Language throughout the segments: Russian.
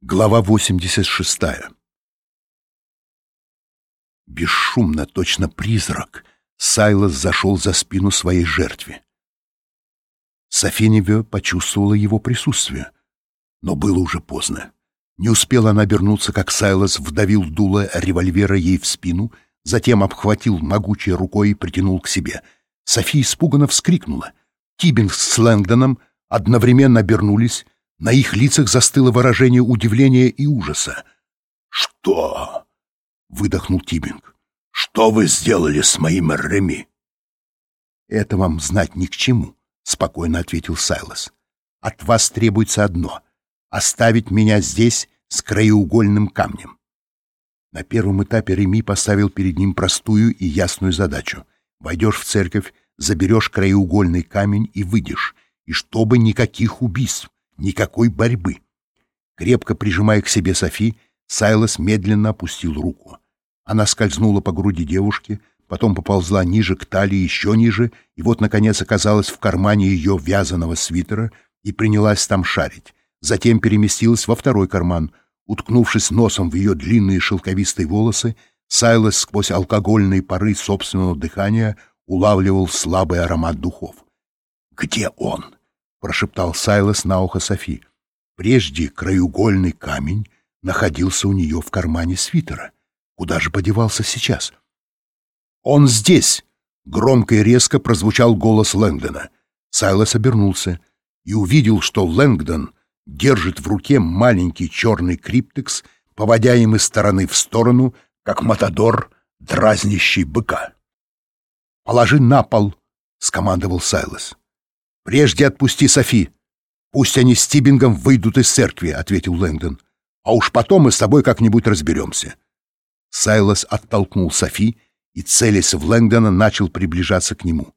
Глава 86 Бесшумно, точно призрак, Сайлос зашел за спину своей жертве. Софиневе почувствовала его присутствие, но было уже поздно. Не успела она обернуться, как Сайлос вдавил дуло револьвера ей в спину, затем обхватил могучей рукой и притянул к себе. София испуганно вскрикнула. Тибинг с Лэнгдоном одновременно обернулись, на их лицах застыло выражение удивления и ужаса. «Что?» — выдохнул Тибинг. «Что вы сделали с моим Реми?» «Это вам знать ни к чему», — спокойно ответил Сайлос. «От вас требуется одно — оставить меня здесь с краеугольным камнем». На первом этапе Реми поставил перед ним простую и ясную задачу. Войдешь в церковь, заберешь краеугольный камень и выйдешь, и чтобы никаких убийств, Никакой борьбы. Крепко прижимая к себе Софи, Сайлос медленно опустил руку. Она скользнула по груди девушки, потом поползла ниже к талии, еще ниже, и вот, наконец, оказалась в кармане ее вязаного свитера и принялась там шарить. Затем переместилась во второй карман. Уткнувшись носом в ее длинные шелковистые волосы, Сайлос сквозь алкогольные пары собственного дыхания улавливал слабый аромат духов. «Где он?» — прошептал Сайлос на ухо Софи. Прежде краеугольный камень находился у нее в кармане свитера. Куда же подевался сейчас? «Он здесь!» — громко и резко прозвучал голос Лэнгдона. Сайлос обернулся и увидел, что Лэнгдон держит в руке маленький черный криптекс, поводя им из стороны в сторону, как матадор, дразнящий быка. «Положи на пол!» — скомандовал Сайлос. «Прежде отпусти Софи. Пусть они с Тибингом выйдут из церкви», — ответил Лэнгдон. «А уж потом мы с тобой как-нибудь разберемся». Сайлос оттолкнул Софи и, целясь в Лэнгдона, начал приближаться к нему.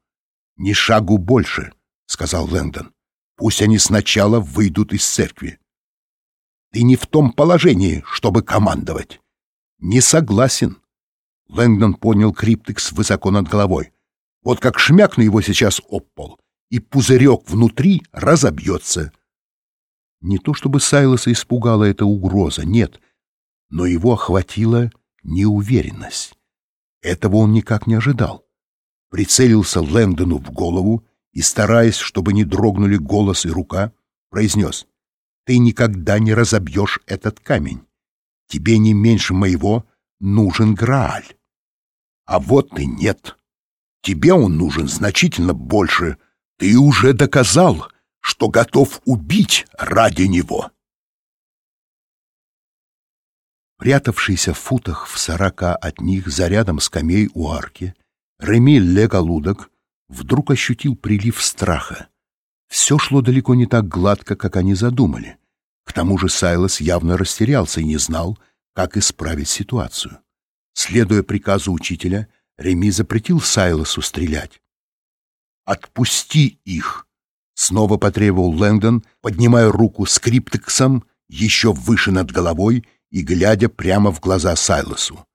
«Ни шагу больше», — сказал Лэнгдон. «Пусть они сначала выйдут из церкви». «Ты не в том положении, чтобы командовать». «Не согласен». Лэнгдон поднял криптекс высоко над головой. «Вот как шмякну его сейчас об пол, и пузырек внутри разобьется. Не то чтобы Сайлоса испугала эта угроза, нет, но его охватила неуверенность. Этого он никак не ожидал. Прицелился Лэндону в голову и, стараясь, чтобы не дрогнули голос и рука, произнес «Ты никогда не разобьешь этот камень. Тебе не меньше моего нужен Грааль. А вот и нет. Тебе он нужен значительно больше — ты уже доказал, что готов убить ради него. Прятавшийся в футах в сорока от них за рядом скамей у арки, Реми Леголудок вдруг ощутил прилив страха. Все шло далеко не так гладко, как они задумали. К тому же Сайлос явно растерялся и не знал, как исправить ситуацию. Следуя приказу учителя, Реми запретил Сайлосу стрелять, «Отпусти их!» — снова потребовал Лэндон, поднимая руку с криптексом еще выше над головой и глядя прямо в глаза Сайлосу.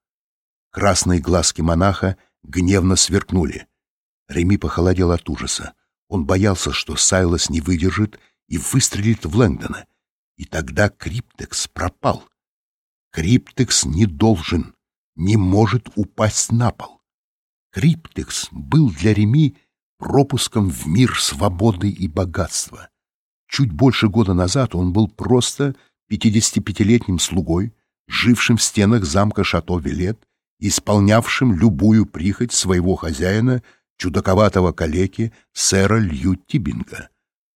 Красные глазки монаха гневно сверкнули. Реми похолодел от ужаса. Он боялся, что Сайлос не выдержит и выстрелит в Лэндона. И тогда Криптекс пропал. Криптекс не должен, не может упасть на пол. Криптекс был для Реми пропуском в мир свободы и богатства. Чуть больше года назад он был просто 55-летним слугой, жившим в стенах замка Шато-Вилет, исполнявшим любую прихоть своего хозяина, чудаковатого калеки, сэра Лью Тибинга.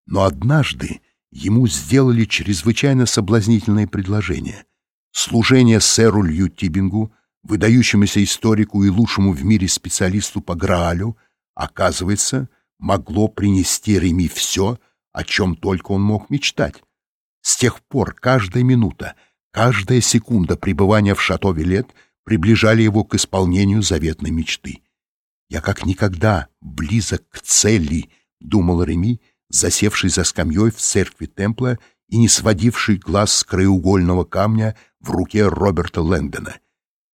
Но однажды ему сделали чрезвычайно соблазнительное предложение. Служение сэру Лью Тибингу, выдающемуся историку и лучшему в мире специалисту по Граалю, оказывается, могло принести Реми все, о чем только он мог мечтать. С тех пор каждая минута, каждая секунда пребывания в шато Вилет приближали его к исполнению заветной мечты. «Я как никогда близок к цели», — думал Реми, засевший за скамьей в церкви Темпла и не сводивший глаз с краеугольного камня в руке Роберта Лэнгдона.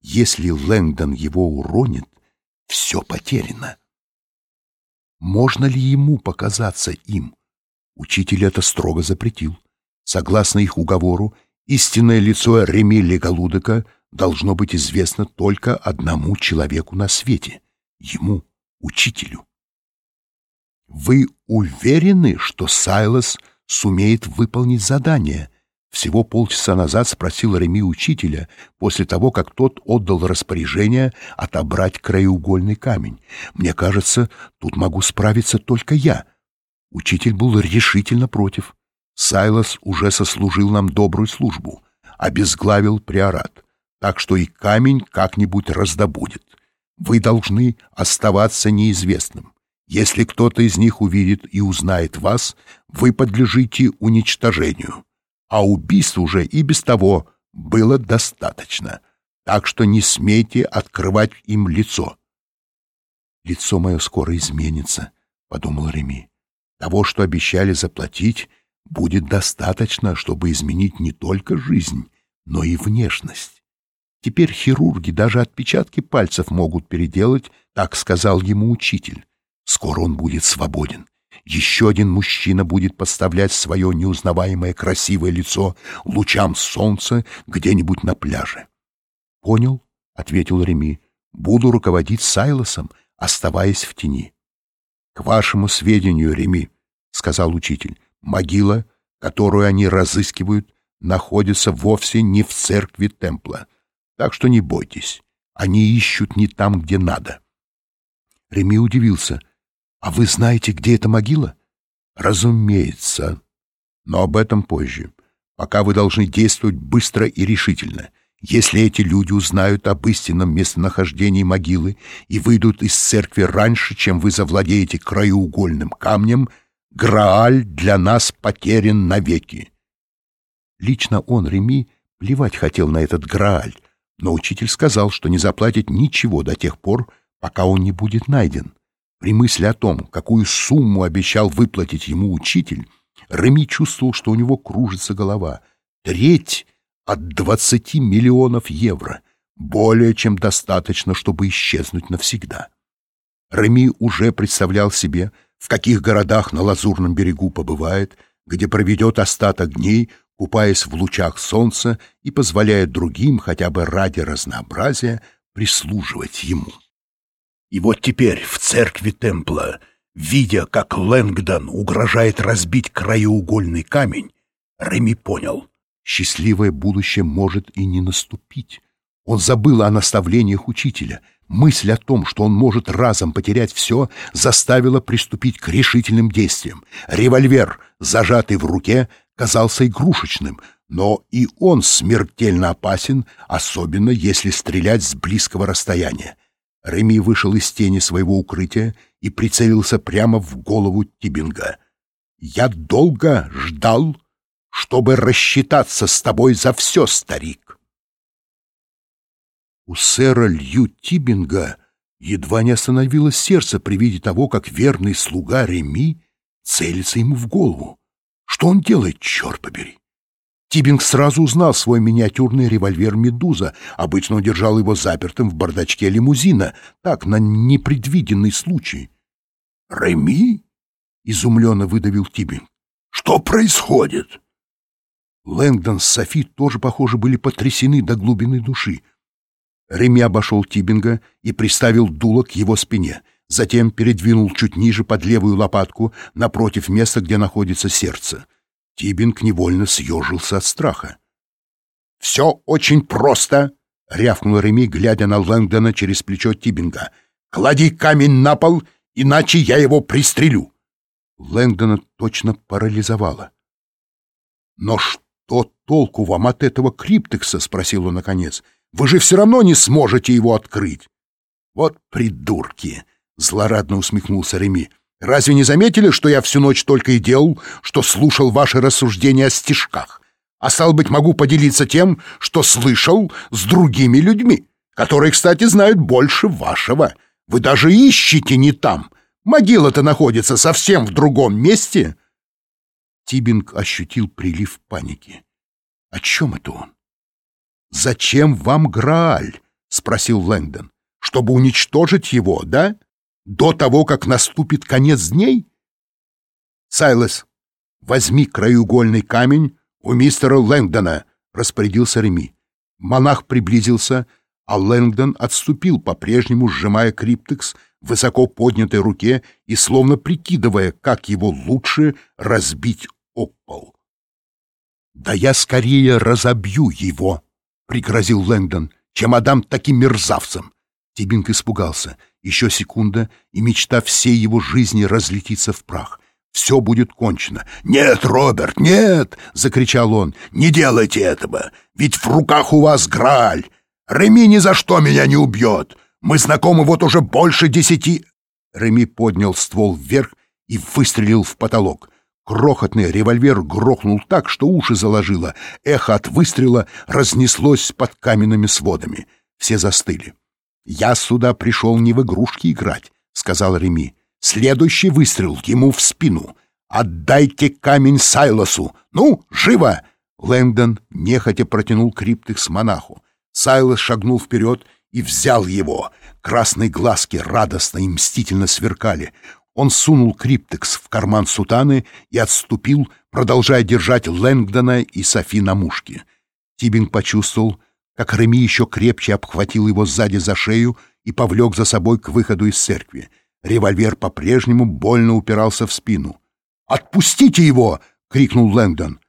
Если Лэнгдон его уронит, все потеряно. Можно ли ему показаться им? Учитель это строго запретил. Согласно их уговору, Истинное лицо Реми Леголудека должно быть известно только одному человеку на свете — ему, учителю. Вы уверены, что Сайлос сумеет выполнить задание? Всего полчаса назад спросил Реми учителя, после того, как тот отдал распоряжение отобрать краеугольный камень. Мне кажется, тут могу справиться только я. Учитель был решительно против. Сайлос уже сослужил нам добрую службу, обезглавил приорат, так что и камень как-нибудь раздобудет. Вы должны оставаться неизвестным. Если кто-то из них увидит и узнает вас, вы подлежите уничтожению. А убийств уже и без того было достаточно, так что не смейте открывать им лицо. «Лицо мое скоро изменится», — подумал Реми. «Того, что обещали заплатить, будет достаточно, чтобы изменить не только жизнь, но и внешность. Теперь хирурги даже отпечатки пальцев могут переделать, так сказал ему учитель. Скоро он будет свободен. Еще один мужчина будет подставлять свое неузнаваемое красивое лицо лучам солнца где-нибудь на пляже. «Понял», — ответил Реми, — «буду руководить Сайлосом, оставаясь в тени». «К вашему сведению, Реми», — сказал учитель, Могила, которую они разыскивают, находится вовсе не в церкви Темпла. Так что не бойтесь, они ищут не там, где надо. Реми удивился. «А вы знаете, где эта могила?» «Разумеется. Но об этом позже. Пока вы должны действовать быстро и решительно. Если эти люди узнают об истинном местонахождении могилы и выйдут из церкви раньше, чем вы завладеете краеугольным камнем — Грааль для нас потерян навеки. Лично он, Реми, плевать хотел на этот Грааль, но учитель сказал, что не заплатит ничего до тех пор, пока он не будет найден. При мысли о том, какую сумму обещал выплатить ему учитель, Реми чувствовал, что у него кружится голова. Треть от двадцати миллионов евро. Более чем достаточно, чтобы исчезнуть навсегда. Реми уже представлял себе, в каких городах на Лазурном берегу побывает, где проведет остаток дней, купаясь в лучах солнца и позволяет другим, хотя бы ради разнообразия, прислуживать ему. И вот теперь в церкви Темпла, видя, как Лэнгдон угрожает разбить краеугольный камень, Реми понял — счастливое будущее может и не наступить. Он забыл о наставлениях учителя — Мысль о том, что он может разом потерять все, заставила приступить к решительным действиям. Револьвер, зажатый в руке, казался игрушечным, но и он смертельно опасен, особенно если стрелять с близкого расстояния. Реми вышел из тени своего укрытия и прицелился прямо в голову Тибинга. «Я долго ждал, чтобы рассчитаться с тобой за все, старик. У сэра Лью Тибинга едва не остановилось сердце при виде того, как верный слуга Реми целится ему в голову. Что он делает, черт побери? Тибинг сразу узнал свой миниатюрный револьвер «Медуза». Обычно он держал его запертым в бардачке лимузина, так, на непредвиденный случай. «Реми?» — изумленно выдавил Тибинг. «Что происходит?» Лэнгдон с Софи тоже, похоже, были потрясены до глубины души. Реми обошел Тибинга и приставил дуло к его спине, затем передвинул чуть ниже под левую лопатку напротив места, где находится сердце. Тибинг невольно съежился от страха. «Все очень просто!» — рявкнул Реми, глядя на Лэнгдона через плечо Тибинга. «Клади камень на пол, иначе я его пристрелю!» Лэнгдона точно парализовало. «Но что толку вам от этого криптекса?» — спросил он наконец. — вы же все равно не сможете его открыть. Вот придурки! — злорадно усмехнулся Реми. Разве не заметили, что я всю ночь только и делал, что слушал ваши рассуждения о стишках? А стал быть, могу поделиться тем, что слышал с другими людьми, которые, кстати, знают больше вашего. Вы даже ищете не там. Могила-то находится совсем в другом месте. Тибинг ощутил прилив паники. О чем это он? «Зачем вам Грааль?» — спросил Лэнгдон. «Чтобы уничтожить его, да? До того, как наступит конец дней?» «Сайлес, возьми краеугольный камень у мистера Лэнгдона», — распорядился Реми. Монах приблизился, а Лэнгдон отступил, по-прежнему сжимая криптекс в высоко поднятой руке и словно прикидывая, как его лучше разбить об пол. «Да я скорее разобью его!» — пригрозил Лэнгдон, — чем отдам таким мерзавцам. Тибинг испугался. Еще секунда, и мечта всей его жизни разлетится в прах. Все будет кончено. «Нет, Роберт, нет!» — закричал он. «Не делайте этого! Ведь в руках у вас Грааль! Реми ни за что меня не убьет! Мы знакомы вот уже больше десяти...» Реми поднял ствол вверх и выстрелил в потолок. Крохотный револьвер грохнул так, что уши заложило. Эхо от выстрела разнеслось под каменными сводами. Все застыли. «Я сюда пришел не в игрушки играть», — сказал Реми. «Следующий выстрел ему в спину. Отдайте камень Сайлосу! Ну, живо!» Лэнгдон нехотя протянул криптекс монаху. Сайлос шагнул вперед и взял его. Красные глазки радостно и мстительно сверкали. Он сунул криптекс в карман сутаны и отступил, продолжая держать Лэнгдона и Софи на мушке. Тибинг почувствовал, как Реми еще крепче обхватил его сзади за шею и повлек за собой к выходу из церкви. Револьвер по-прежнему больно упирался в спину. «Отпустите его!» — крикнул Лэнгдон.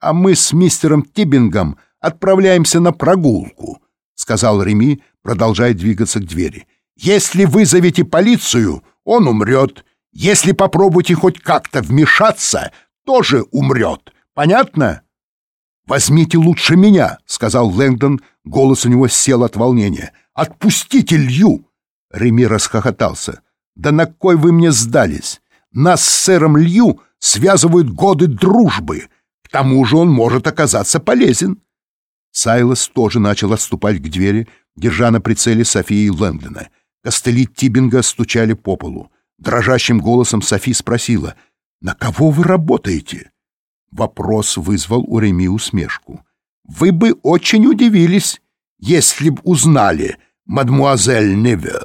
«А мы с мистером Тибингом отправляемся на прогулку», — сказал Реми, продолжая двигаться к двери. «Если вызовете полицию, он умрет, если попробуете хоть как-то вмешаться, тоже умрет. Понятно? «Возьмите лучше меня», — сказал Лэнгдон. Голос у него сел от волнения. «Отпустите Лью!» Реми расхохотался. «Да на кой вы мне сдались? Нас с сэром Лью связывают годы дружбы. К тому же он может оказаться полезен». Сайлос тоже начал отступать к двери, держа на прицеле Софии Лэндона. Костыли Тибинга стучали по полу. Дрожащим голосом Софи спросила, «На кого вы работаете?» Вопрос вызвал у Реми усмешку. «Вы бы очень удивились, если б узнали, мадмуазель Неве».